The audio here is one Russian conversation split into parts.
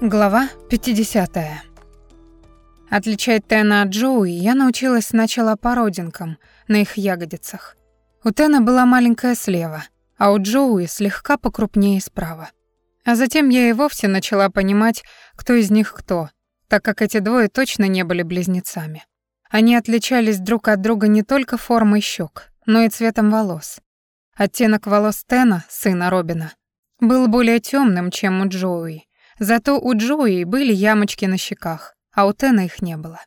Глава 50. Отличать Тена от Джоуи я научилась сначала по родинкам на их ягодицах. У Тена была маленькая слева, а у Джоуи слегка покрупнее справа. А затем я и вовсе начала понимать, кто из них кто, так как эти двое точно не были близнецами. Они отличались друг от друга не только формой щек, но и цветом волос. Оттенок волос Тена, сына Робина, был более темным, чем у Джоуи, Зато у Джои были ямочки на щеках, а у Тена их не было.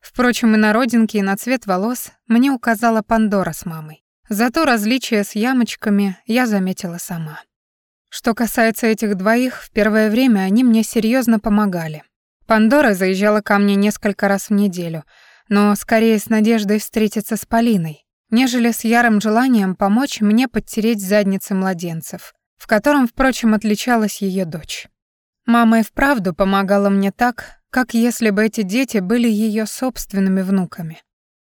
Впрочем, и на родинке, и на цвет волос мне указала Пандора с мамой. Зато различия с ямочками я заметила сама. Что касается этих двоих, в первое время они мне серьезно помогали. Пандора заезжала ко мне несколько раз в неделю, но скорее с надеждой встретиться с Полиной, нежели с ярым желанием помочь мне подтереть задницы младенцев, в котором, впрочем, отличалась ее дочь. Мама и вправду помогала мне так, как если бы эти дети были ее собственными внуками.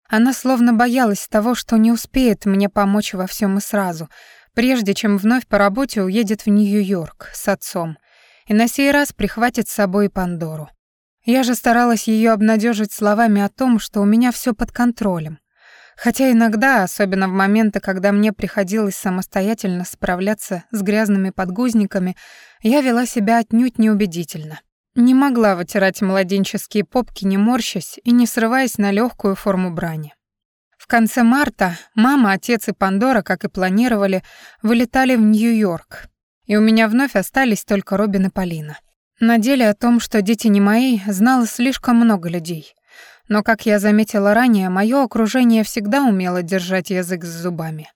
Она словно боялась того, что не успеет мне помочь во всем и сразу, прежде чем вновь по работе уедет в Нью-Йорк с отцом, и на сей раз прихватит с собой Пандору. Я же старалась ее обнадежить словами о том, что у меня все под контролем, Хотя иногда, особенно в моменты, когда мне приходилось самостоятельно справляться с грязными подгузниками, я вела себя отнюдь неубедительно. Не могла вытирать младенческие попки, не морщась и не срываясь на легкую форму брани. В конце марта мама, отец и Пандора, как и планировали, вылетали в Нью-Йорк, и у меня вновь остались только Робин и Полина. На деле о том, что дети не мои, знало слишком много людей. Но, как я заметила ранее, мое окружение всегда умело держать язык с зубами.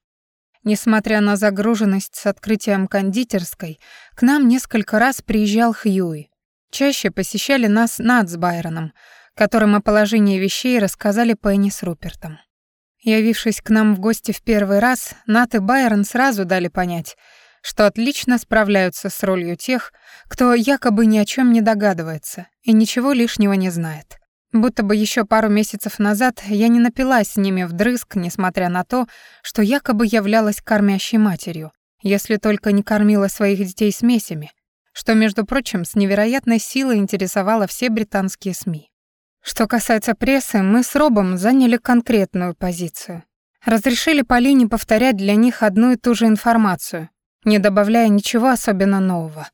Несмотря на загруженность с открытием кондитерской, к нам несколько раз приезжал Хьюи. Чаще посещали нас Над с Байроном, которым о положении вещей рассказали Пенни с Рупертом. Явившись к нам в гости в первый раз, Нат и Байрон сразу дали понять, что отлично справляются с ролью тех, кто якобы ни о чем не догадывается и ничего лишнего не знает. Будто бы еще пару месяцев назад я не напилась с ними вдрызг, несмотря на то, что якобы являлась кормящей матерью, если только не кормила своих детей смесями, что, между прочим, с невероятной силой интересовало все британские СМИ. Что касается прессы, мы с Робом заняли конкретную позицию. Разрешили Полине повторять для них одну и ту же информацию, не добавляя ничего особенно нового.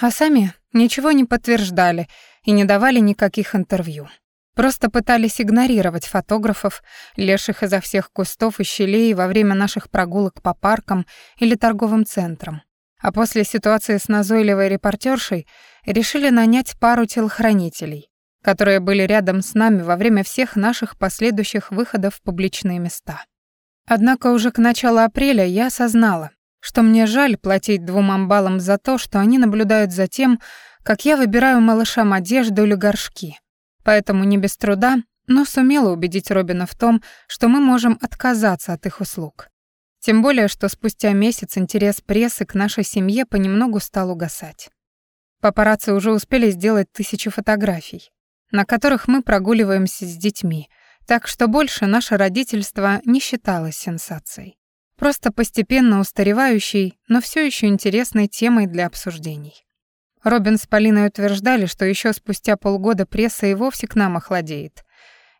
А сами ничего не подтверждали и не давали никаких интервью. Просто пытались игнорировать фотографов, лезших изо всех кустов и щелей во время наших прогулок по паркам или торговым центрам. А после ситуации с назойливой репортершей решили нанять пару телохранителей, которые были рядом с нами во время всех наших последующих выходов в публичные места. Однако уже к началу апреля я осознала, что мне жаль платить двум амбалам за то, что они наблюдают за тем, как я выбираю малышам одежду или горшки, Поэтому не без труда, но сумела убедить Робина в том, что мы можем отказаться от их услуг. Тем более, что спустя месяц интерес прессы к нашей семье понемногу стал угасать. Папарацци уже успели сделать тысячу фотографий, на которых мы прогуливаемся с детьми, так что больше наше родительство не считалось сенсацией. Просто постепенно устаревающей, но все еще интересной темой для обсуждений. Робин с Полиной утверждали, что еще спустя полгода пресса и вовсе к нам охладеет.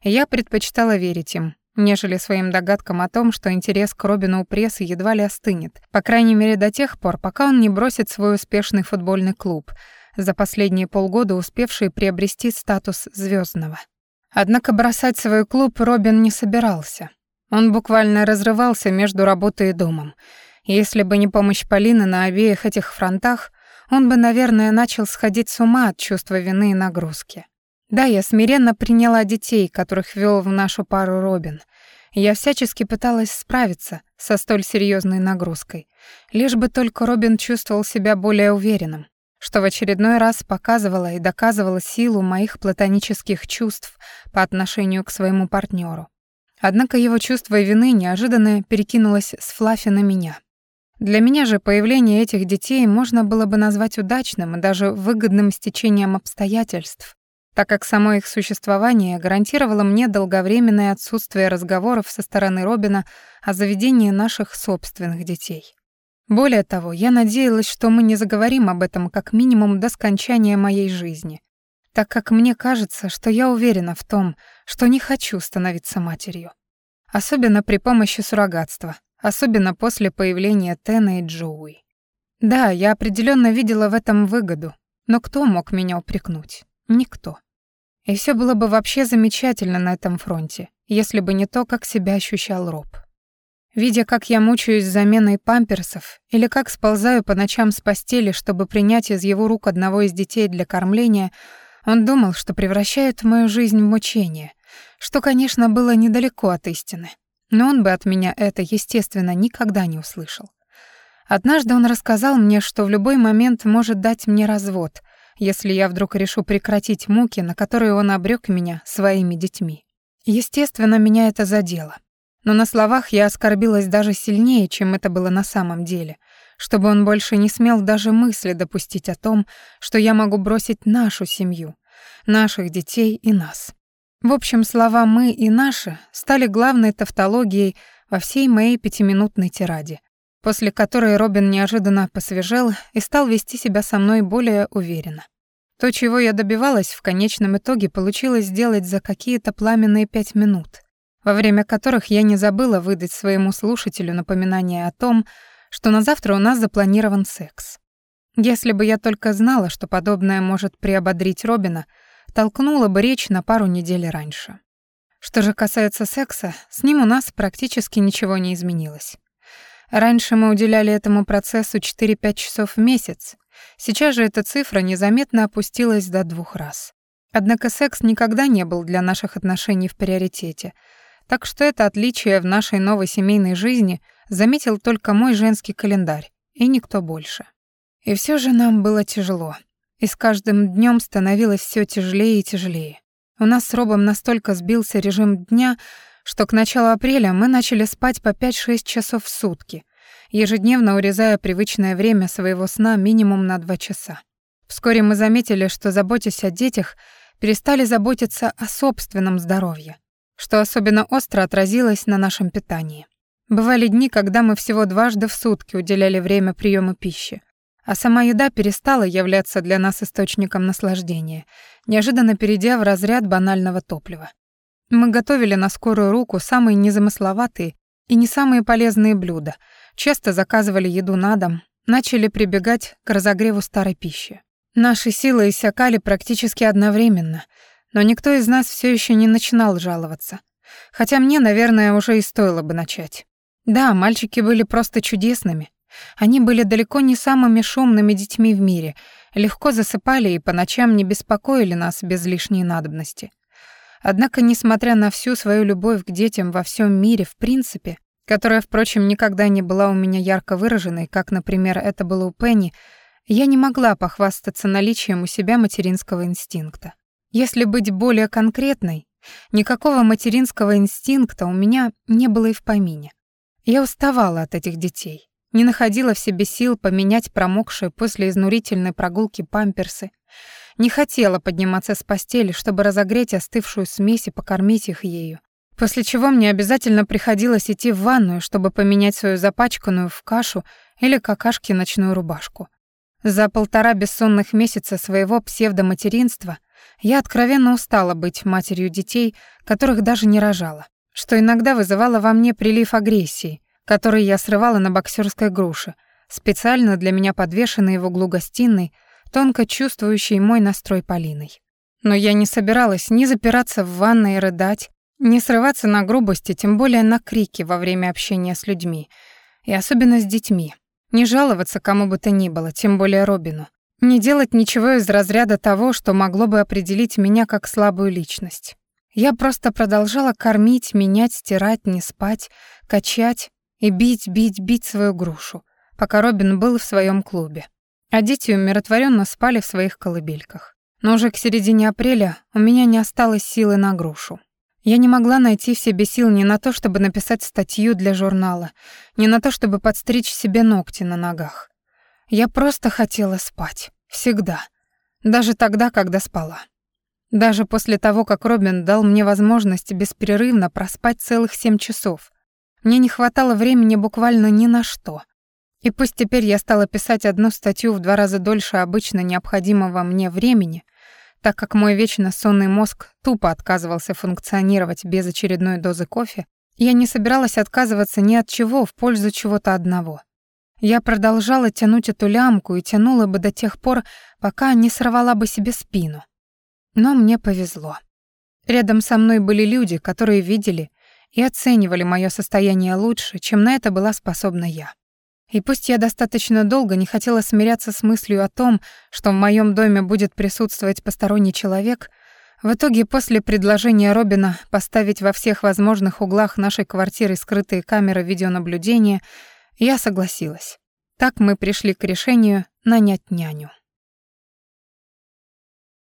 я предпочитала верить им, нежели своим догадкам о том, что интерес к Робину у прессы едва ли остынет, по крайней мере до тех пор, пока он не бросит свой успешный футбольный клуб, за последние полгода успевший приобрести статус звездного. Однако бросать свой клуб Робин не собирался. Он буквально разрывался между работой и домом. если бы не помощь Полины на обеих этих фронтах, он бы, наверное, начал сходить с ума от чувства вины и нагрузки. Да, я смиренно приняла детей, которых вел в нашу пару Робин. Я всячески пыталась справиться со столь серьезной нагрузкой, лишь бы только Робин чувствовал себя более уверенным, что в очередной раз показывала и доказывала силу моих платонических чувств по отношению к своему партнеру. Однако его чувство вины неожиданно перекинулось с Флаффи на меня. Для меня же появление этих детей можно было бы назвать удачным и даже выгодным стечением обстоятельств, так как само их существование гарантировало мне долговременное отсутствие разговоров со стороны Робина о заведении наших собственных детей. Более того, я надеялась, что мы не заговорим об этом как минимум до скончания моей жизни, так как мне кажется, что я уверена в том, что не хочу становиться матерью. Особенно при помощи суррогатства, особенно после появления Тена и Джоуи. Да, я определенно видела в этом выгоду, но кто мог меня упрекнуть? Никто. И все было бы вообще замечательно на этом фронте, если бы не то, как себя ощущал Роб. Видя, как я мучаюсь заменой памперсов, или как сползаю по ночам с постели, чтобы принять из его рук одного из детей для кормления, он думал, что превращает мою жизнь в мучение, что, конечно, было недалеко от истины. Но он бы от меня это, естественно, никогда не услышал. Однажды он рассказал мне, что в любой момент может дать мне развод, если я вдруг решу прекратить муки, на которые он обрёк меня своими детьми. Естественно, меня это задело. Но на словах я оскорбилась даже сильнее, чем это было на самом деле, чтобы он больше не смел даже мысли допустить о том, что я могу бросить нашу семью, наших детей и нас. В общем, слова «мы» и «наши» стали главной тавтологией во всей моей пятиминутной тираде, после которой Робин неожиданно посвежел и стал вести себя со мной более уверенно. То, чего я добивалась, в конечном итоге получилось сделать за какие-то пламенные пять минут, во время которых я не забыла выдать своему слушателю напоминание о том, что на завтра у нас запланирован секс. Если бы я только знала, что подобное может приободрить Робина, толкнула бы речь на пару недель раньше. Что же касается секса, с ним у нас практически ничего не изменилось. Раньше мы уделяли этому процессу 4-5 часов в месяц. Сейчас же эта цифра незаметно опустилась до двух раз. Однако секс никогда не был для наших отношений в приоритете. Так что это отличие в нашей новой семейной жизни заметил только мой женский календарь, и никто больше. И все же нам было тяжело. И с каждым днем становилось все тяжелее и тяжелее. У нас с Робом настолько сбился режим дня, что к началу апреля мы начали спать по 5-6 часов в сутки, ежедневно урезая привычное время своего сна минимум на 2 часа. Вскоре мы заметили, что, заботясь о детях, перестали заботиться о собственном здоровье, что особенно остро отразилось на нашем питании. Бывали дни, когда мы всего дважды в сутки уделяли время приему пищи, а сама еда перестала являться для нас источником наслаждения, неожиданно перейдя в разряд банального топлива. Мы готовили на скорую руку самые незамысловатые и не самые полезные блюда, часто заказывали еду на дом, начали прибегать к разогреву старой пищи. Наши силы иссякали практически одновременно, но никто из нас все еще не начинал жаловаться. Хотя мне, наверное, уже и стоило бы начать. Да, мальчики были просто чудесными. Они были далеко не самыми шумными детьми в мире, легко засыпали и по ночам не беспокоили нас без лишней надобности. Однако, несмотря на всю свою любовь к детям во всем мире, в принципе, которая, впрочем, никогда не была у меня ярко выраженной, как, например, это было у Пенни, я не могла похвастаться наличием у себя материнского инстинкта. Если быть более конкретной, никакого материнского инстинкта у меня не было и в помине. Я уставала от этих детей, не находила в себе сил поменять промокшие после изнурительной прогулки памперсы, не хотела подниматься с постели, чтобы разогреть остывшую смесь и покормить их ею. После чего мне обязательно приходилось идти в ванную, чтобы поменять свою запачканную в кашу или какашки ночную рубашку. За полтора бессонных месяца своего псевдоматеринства я откровенно устала быть матерью детей, которых даже не рожала, что иногда вызывало во мне прилив агрессии, который я срывала на боксерской груше, специально для меня подвешенной в углу гостиной, тонко чувствующей мой настрой Полиной. Но я не собиралась ни запираться в ванной и рыдать, ни срываться на грубости, тем более на крики во время общения с людьми, и особенно с детьми. Не жаловаться кому бы то ни было, тем более Робину. Не делать ничего из разряда того, что могло бы определить меня как слабую личность. Я просто продолжала кормить, менять, стирать, не спать, качать и бить, бить, бить свою грушу, пока Робин был в своем клубе а дети умиротворенно спали в своих колыбельках. Но уже к середине апреля у меня не осталось силы на грушу. Я не могла найти в себе сил ни на то, чтобы написать статью для журнала, ни на то, чтобы подстричь себе ногти на ногах. Я просто хотела спать. Всегда. Даже тогда, когда спала. Даже после того, как Робин дал мне возможность беспрерывно проспать целых семь часов. Мне не хватало времени буквально ни на что — И пусть теперь я стала писать одну статью в два раза дольше обычно необходимого мне времени, так как мой вечно сонный мозг тупо отказывался функционировать без очередной дозы кофе, я не собиралась отказываться ни от чего в пользу чего-то одного. Я продолжала тянуть эту лямку и тянула бы до тех пор, пока не сорвала бы себе спину. Но мне повезло. Рядом со мной были люди, которые видели и оценивали моё состояние лучше, чем на это была способна я. И пусть я достаточно долго не хотела смиряться с мыслью о том, что в моем доме будет присутствовать посторонний человек, в итоге после предложения Робина поставить во всех возможных углах нашей квартиры скрытые камеры видеонаблюдения, я согласилась. Так мы пришли к решению нанять няню.